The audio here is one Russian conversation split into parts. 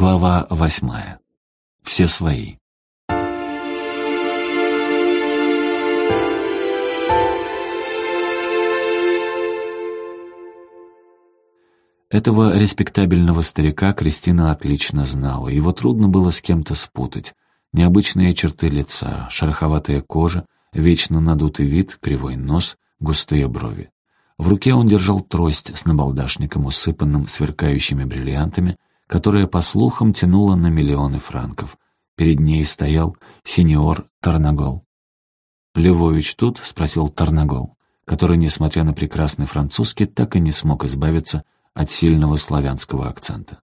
Глава восьмая. Все свои. Этого респектабельного старика Кристина отлично знала. Его трудно было с кем-то спутать. Необычные черты лица, шероховатая кожа, вечно надутый вид, кривой нос, густые брови. В руке он держал трость с набалдашником, усыпанным сверкающими бриллиантами, которая, по слухам, тянула на миллионы франков. Перед ней стоял сеньор Тарнагол. «Львович тут?» — спросил Тарнагол, который, несмотря на прекрасный французский, так и не смог избавиться от сильного славянского акцента.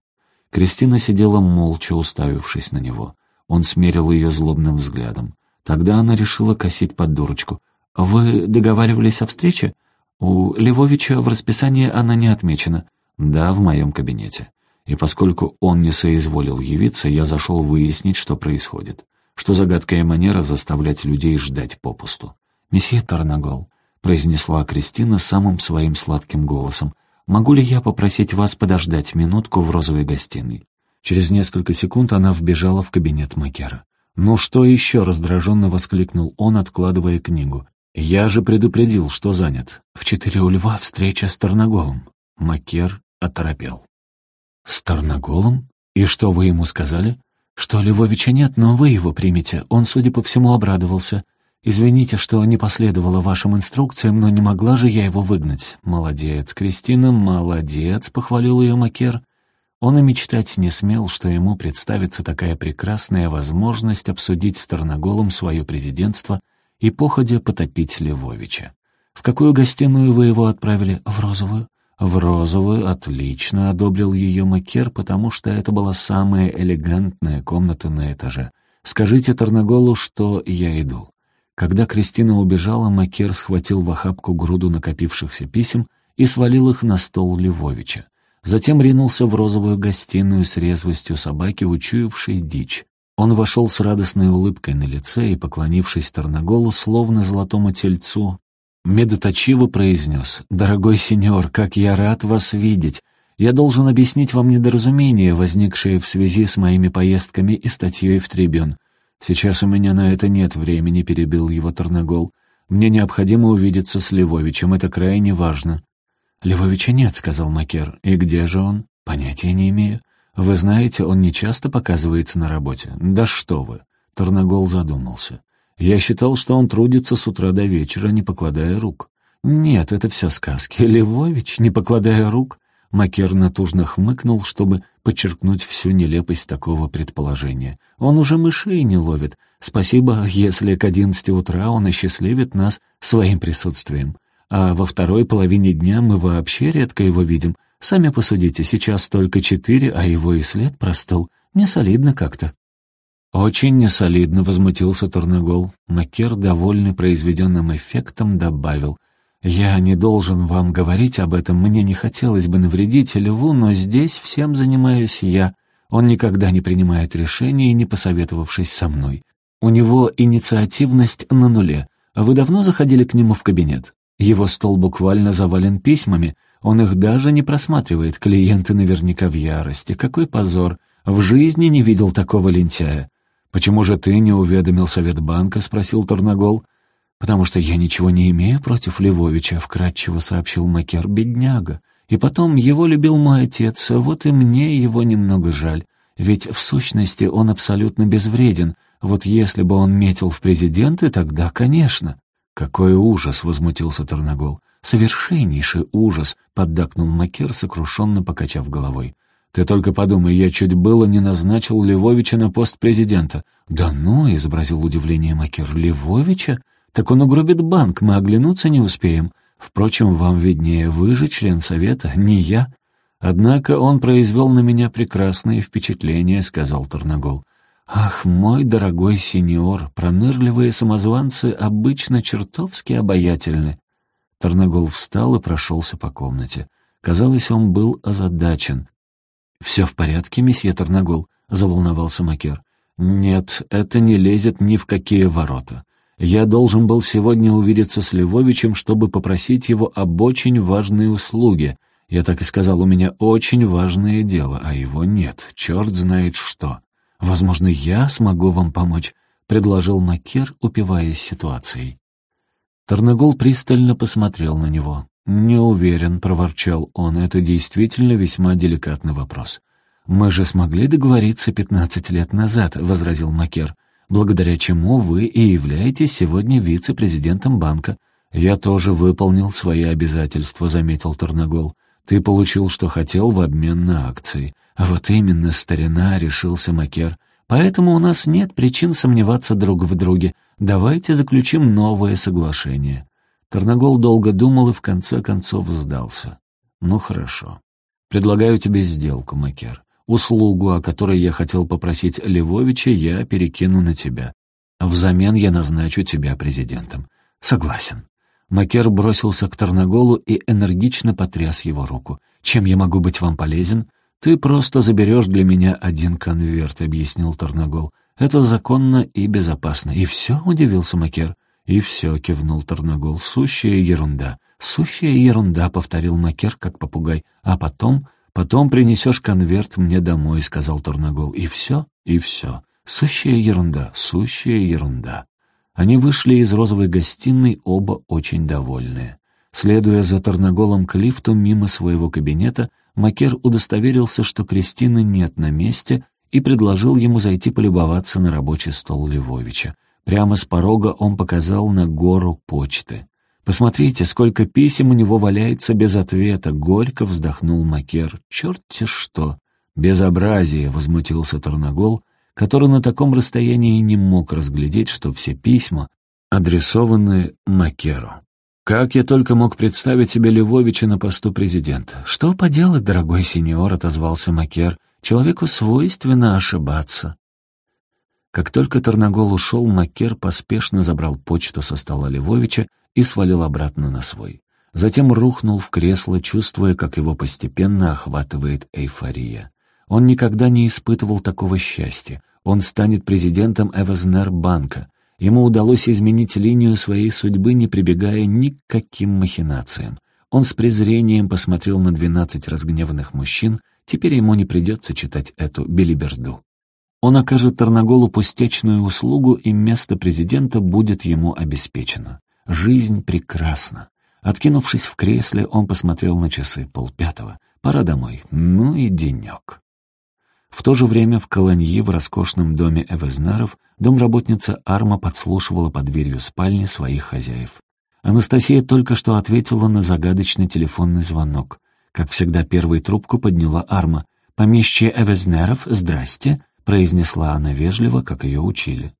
Кристина сидела молча, уставившись на него. Он смерил ее злобным взглядом. Тогда она решила косить под дурочку. «Вы договаривались о встрече? У Львовича в расписании она не отмечена». «Да, в моем кабинете» и поскольку он не соизволил явиться, я зашел выяснить, что происходит. Что за гадкая манера заставлять людей ждать попусту. «Месье Тарнагол», — произнесла Кристина самым своим сладким голосом, «могу ли я попросить вас подождать минутку в розовой гостиной?» Через несколько секунд она вбежала в кабинет Макера. «Ну что еще?» — раздраженно воскликнул он, откладывая книгу. «Я же предупредил, что занят. В четыре у льва встреча с Тарнаголом». Макер оторопел. «С Тарноголом? И что вы ему сказали?» «Что Львовича нет, но вы его примете. Он, судя по всему, обрадовался. Извините, что не последовала вашим инструкциям, но не могла же я его выгнать». «Молодец, Кристина, молодец», — похвалил ее Макер. Он и мечтать не смел, что ему представится такая прекрасная возможность обсудить с Тарноголом свое президентство и походя потопить Львовича. «В какую гостиную вы его отправили? В розовую?» В розовую отлично одобрил ее Макер, потому что это была самая элегантная комната на этаже. «Скажите Тарнаголу, что я иду». Когда Кристина убежала, Макер схватил в охапку груду накопившихся писем и свалил их на стол Львовича. Затем ринулся в розовую гостиную с резвостью собаки, учуявшей дичь. Он вошел с радостной улыбкой на лице и, поклонившись Тарнаголу, словно золотому тельцу, Медоточиво произнес, «Дорогой сеньор, как я рад вас видеть. Я должен объяснить вам недоразумение, возникшее в связи с моими поездками и статьей в Трибюн. Сейчас у меня на это нет времени», — перебил его Тарнагол. «Мне необходимо увидеться с Львовичем, это крайне важно». «Львовича нет», — сказал Макер. «И где же он?» «Понятия не имею. Вы знаете, он не часто показывается на работе». «Да что вы!» — Тарнагол задумался. Я считал, что он трудится с утра до вечера, не покладая рук. Нет, это все сказки. Львович, не покладая рук. Макер натужно хмыкнул, чтобы подчеркнуть всю нелепость такого предположения. Он уже мышей не ловит. Спасибо, если к одиннадцати утра он осчастливит нас своим присутствием. А во второй половине дня мы вообще редко его видим. Сами посудите, сейчас только четыре, а его и след простыл. Не солидно как-то. «Очень несолидно», — возмутился Турнегол. Макер, довольный произведенным эффектом, добавил. «Я не должен вам говорить об этом, мне не хотелось бы навредить Льву, но здесь всем занимаюсь я. Он никогда не принимает решений, не посоветовавшись со мной. У него инициативность на нуле. Вы давно заходили к нему в кабинет? Его стол буквально завален письмами, он их даже не просматривает, клиенты наверняка в ярости. Какой позор! В жизни не видел такого лентяя. «Почему же ты не уведомил Совет банка?» — спросил Тарнагол. «Потому что я ничего не имею против Львовича», — вкратчиво сообщил Макер, бедняга. «И потом, его любил мой отец, вот и мне его немного жаль. Ведь в сущности он абсолютно безвреден. Вот если бы он метил в президенты, тогда, конечно». «Какой ужас!» — возмутился Тарнагол. «Совершеннейший ужас!» — поддакнул Макер, сокрушенно покачав головой. Ты только подумай, я чуть было не назначил Львовича на пост президента. Да ну, изобразил удивление Макер. Львовича? Так он угробит банк, мы оглянуться не успеем. Впрочем, вам виднее, вы же член совета, не я. Однако он произвел на меня прекрасное впечатление, сказал Тарнагол. «Ах, мой дорогой сеньор, пронырливые самозванцы обычно чертовски обаятельны». Тарнагол встал и прошелся по комнате. Казалось, он был озадачен. «Все в порядке, месье Тарнагол?» — заволновался Макер. «Нет, это не лезет ни в какие ворота. Я должен был сегодня увидеться с Львовичем, чтобы попросить его об очень важной услуге. Я так и сказал, у меня очень важное дело, а его нет. Черт знает что. Возможно, я смогу вам помочь», — предложил Макер, упиваясь ситуацией. Тарнагол пристально посмотрел на него. «Не уверен», — проворчал он, — «это действительно весьма деликатный вопрос». «Мы же смогли договориться пятнадцать лет назад», — возразил Макер, «благодаря чему вы и являетесь сегодня вице-президентом банка». «Я тоже выполнил свои обязательства», — заметил Тарнагол. «Ты получил, что хотел, в обмен на акции». «А вот именно, старина», — решился Макер. «Поэтому у нас нет причин сомневаться друг в друге. Давайте заключим новое соглашение». Тарнагол долго думал и в конце концов сдался. «Ну хорошо. Предлагаю тебе сделку, Макер. Услугу, о которой я хотел попросить Левовича, я перекину на тебя. Взамен я назначу тебя президентом. Согласен». Макер бросился к Тарнаголу и энергично потряс его руку. «Чем я могу быть вам полезен?» «Ты просто заберешь для меня один конверт», — объяснил Тарнагол. «Это законно и безопасно». «И все?» — удивился Макер. «И все», — кивнул Тарнагол, — «сущая ерунда». «Сущая ерунда», — повторил Макер, как попугай. «А потом...» «Потом принесешь конверт мне домой», — сказал Тарнагол. «И все? И все. Сущая ерунда, сущая ерунда». Они вышли из розовой гостиной, оба очень довольные. Следуя за Тарнаголом к лифту мимо своего кабинета, Макер удостоверился, что Кристины нет на месте, и предложил ему зайти полюбоваться на рабочий стол Львовича. Прямо с порога он показал на гору почты. «Посмотрите, сколько писем у него валяется без ответа!» — горько вздохнул Макер. «Черт-те что!» «Безобразие!» — возмутился Тарнагол, который на таком расстоянии не мог разглядеть, что все письма адресованы Макеру. «Как я только мог представить себе Львовича на посту президента!» «Что поделать, дорогой сеньор?» — отозвался Макер. «Человеку свойственно ошибаться». Как только Тарнагол ушел, Макер поспешно забрал почту со стола Львовича и свалил обратно на свой. Затем рухнул в кресло, чувствуя, как его постепенно охватывает эйфория. Он никогда не испытывал такого счастья. Он станет президентом Эвезнер-банка. Ему удалось изменить линию своей судьбы, не прибегая ни к каким махинациям. Он с презрением посмотрел на двенадцать разгневанных мужчин, теперь ему не придется читать эту белиберду. Он окажет Тарнаголу пустячную услугу, и место президента будет ему обеспечено. Жизнь прекрасна. Откинувшись в кресле, он посмотрел на часы полпятого. Пора домой. Ну и денек. В то же время в Колоньи, в роскошном доме Эвезнаров, домработница Арма подслушивала под дверью спальни своих хозяев. Анастасия только что ответила на загадочный телефонный звонок. Как всегда, первой трубку подняла Арма. «Помещие Эвезнеров, здрасте произнесла она вежливо, как ее учили.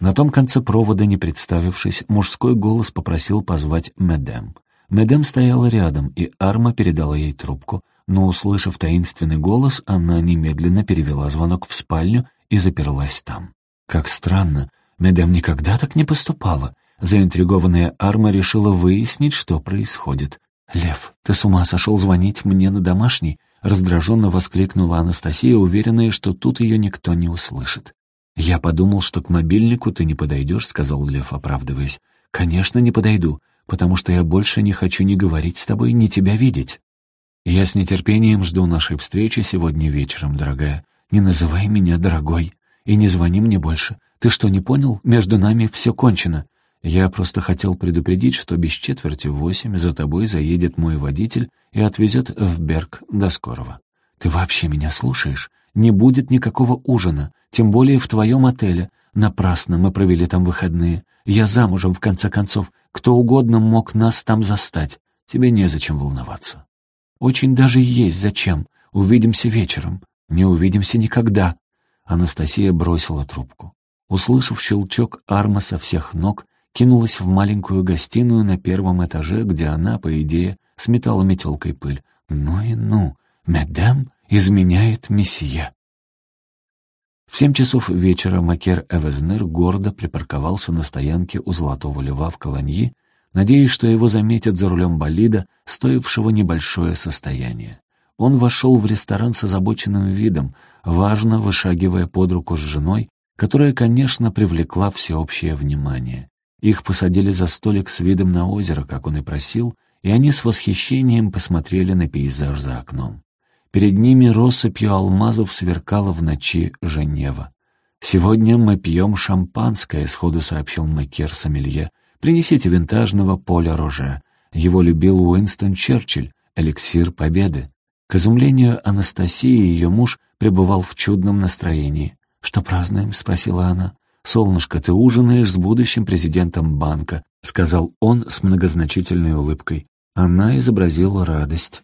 На том конце провода, не представившись, мужской голос попросил позвать Медем. Медем стояла рядом, и Арма передала ей трубку, но, услышав таинственный голос, она немедленно перевела звонок в спальню и заперлась там. Как странно, Медем никогда так не поступала. Заинтригованная Арма решила выяснить, что происходит. «Лев, ты с ума сошел звонить мне на домашний?» Раздраженно воскликнула Анастасия, уверенная, что тут ее никто не услышит. «Я подумал, что к мобильнику ты не подойдешь», — сказал Лев, оправдываясь. «Конечно, не подойду, потому что я больше не хочу ни говорить с тобой, ни тебя видеть. Я с нетерпением жду нашей встречи сегодня вечером, дорогая. Не называй меня дорогой и не звони мне больше. Ты что, не понял? Между нами все кончено. Я просто хотел предупредить, что без четверти восемь за тобой заедет мой водитель и отвезет в Берг до скорого. Ты вообще меня слушаешь? Не будет никакого ужина, тем более в твоем отеле. Напрасно мы провели там выходные. Я замужем, в конце концов. Кто угодно мог нас там застать. Тебе незачем волноваться. Очень даже есть зачем. Увидимся вечером. Не увидимся никогда. Анастасия бросила трубку. Услышав щелчок арма со всех ног, кинулась в маленькую гостиную на первом этаже, где она, по идее, сметала метелкой пыль. Ну и ну, медам изменяет месье. В семь часов вечера Макер Эвезнер гордо припарковался на стоянке у Золотого Льва в Колоньи, надеясь, что его заметят за рулем болида, стоившего небольшое состояние. Он вошел в ресторан с озабоченным видом, важно вышагивая под руку с женой, которая, конечно, привлекла всеобщее внимание. Их посадили за столик с видом на озеро, как он и просил, и они с восхищением посмотрели на пейзаж за окном. Перед ними россыпью алмазов сверкала в ночи Женева. «Сегодня мы пьем шампанское», — сходу сообщил Макер Сомелье. «Принесите винтажного поля роже. Его любил Уинстон Черчилль, эликсир победы». К изумлению Анастасии ее муж пребывал в чудном настроении. «Что празднуем?» — спросила она. «Солнышко, ты ужинаешь с будущим президентом банка», — сказал он с многозначительной улыбкой. Она изобразила радость.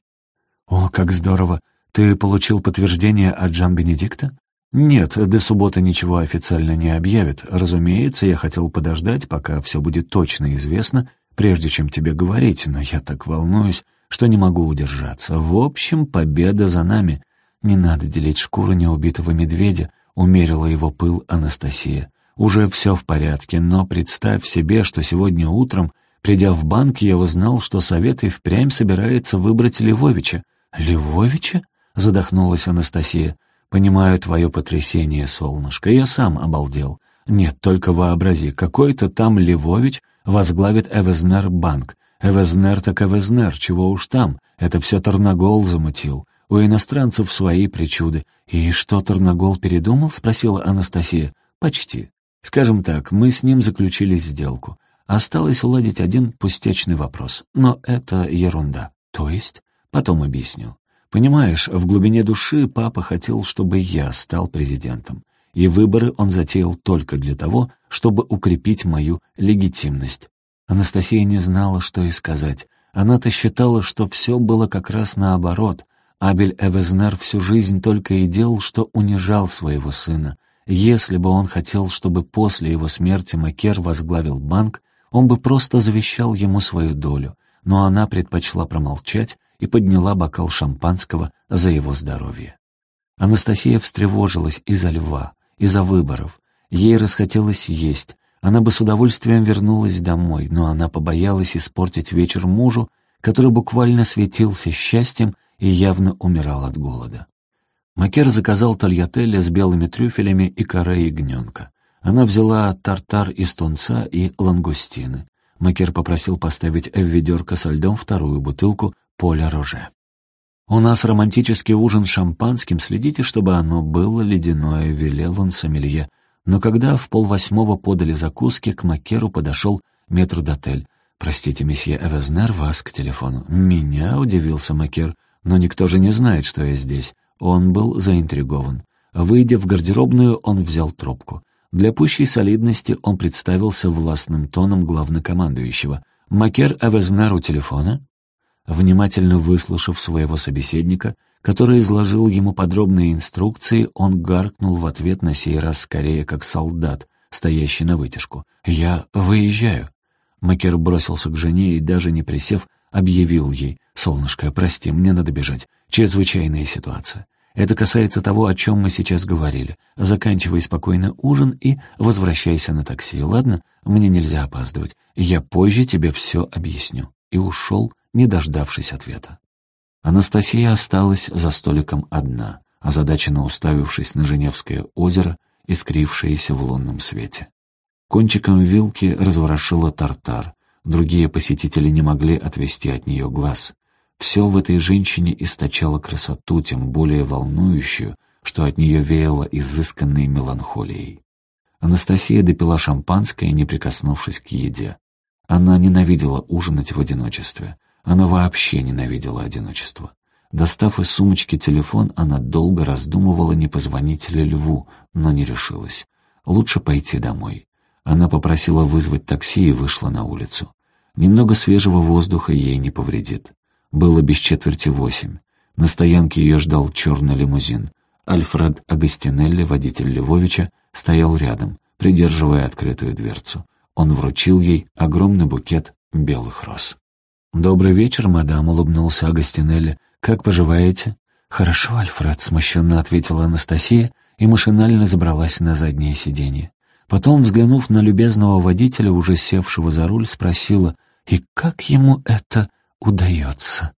«О, как здорово! Ты получил подтверждение от Жан-Бенедикта?» «Нет, до субботы ничего официально не объявят. Разумеется, я хотел подождать, пока все будет точно известно, прежде чем тебе говорить, но я так волнуюсь, что не могу удержаться. В общем, победа за нами. Не надо делить шкуру неубитого медведя», — умерила его пыл Анастасия. «Уже все в порядке, но представь себе, что сегодня утром, придя в банк, я узнал, что совет и впрямь собирается выбрать Левовича». «Левовича?» — задохнулась Анастасия. «Понимаю твое потрясение, солнышко, я сам обалдел. Нет, только вообрази, какой-то там Левович возглавит Эвезнер банк. Эвезнер так Эвезнер, чего уж там, это все Тарнагол замутил. У иностранцев свои причуды. И что, Тарнагол передумал?» — спросила Анастасия. «Почти. Скажем так, мы с ним заключили сделку. Осталось уладить один пустячный вопрос. Но это ерунда. То есть? Потом объясню. Понимаешь, в глубине души папа хотел, чтобы я стал президентом. И выборы он затеял только для того, чтобы укрепить мою легитимность. Анастасия не знала, что и сказать. Она-то считала, что все было как раз наоборот. Абель Эвезнер всю жизнь только и делал, что унижал своего сына. Если бы он хотел, чтобы после его смерти Макер возглавил банк, он бы просто завещал ему свою долю. Но она предпочла промолчать и подняла бокал шампанского за его здоровье. Анастасия встревожилась из-за льва, из-за выборов. Ей расхотелось есть. Она бы с удовольствием вернулась домой, но она побоялась испортить вечер мужу, который буквально светился счастьем и явно умирал от голода. Макер заказал тольятелли с белыми трюфелями и каре ягненка. Она взяла тартар из тунца и лангустины. Макер попросил поставить в ведерко со льдом вторую бутылку Поля Роже. «У нас романтический ужин с шампанским, следите, чтобы оно было ледяное», — велел он сомелье. Но когда в полвосьмого подали закуски, к Макеру подошел метрдотель. «Простите, месье Эвезнер, вас к телефону». «Меня?» — удивился Макер. «Но никто же не знает, что я здесь». Он был заинтригован. Выйдя в гардеробную, он взял трубку. Для пущей солидности он представился властным тоном главнокомандующего. «Макер Эвезнер у телефона?» Внимательно выслушав своего собеседника, который изложил ему подробные инструкции, он гаркнул в ответ на сей раз скорее как солдат, стоящий на вытяжку. «Я выезжаю». Макер бросился к жене и, даже не присев, объявил ей. «Солнышко, прости, мне надо бежать. Чрезвычайная ситуация. Это касается того, о чем мы сейчас говорили. Заканчивай спокойно ужин и возвращайся на такси, ладно? Мне нельзя опаздывать. Я позже тебе все объясню». И ушел, не дождавшись ответа. Анастасия осталась за столиком одна, озадаченно уставившись на Женевское озеро, искрившееся в лунном свете. Кончиком вилки разворошила тартар. Другие посетители не могли отвести от нее глаз. Все в этой женщине источало красоту, тем более волнующую, что от нее веяло изысканной меланхолией. Анастасия допила шампанское, не прикоснувшись к еде. Она ненавидела ужинать в одиночестве. Она вообще ненавидела одиночество. Достав из сумочки телефон, она долго раздумывала, не позвонить ли Льву, но не решилась. Лучше пойти домой. Она попросила вызвать такси и вышла на улицу. Немного свежего воздуха ей не повредит. Было без четверти восемь. На стоянке ее ждал черный лимузин. Альфред Агастинелли, водитель Львовича, стоял рядом, придерживая открытую дверцу. Он вручил ей огромный букет белых роз. «Добрый вечер, мадам», — улыбнулся Агастинелли. «Как поживаете?» «Хорошо, Альфред», — смущенно ответила Анастасия и машинально забралась на заднее сиденье. Потом, взглянув на любезного водителя, уже севшего за руль, спросила, «И как ему это удается?»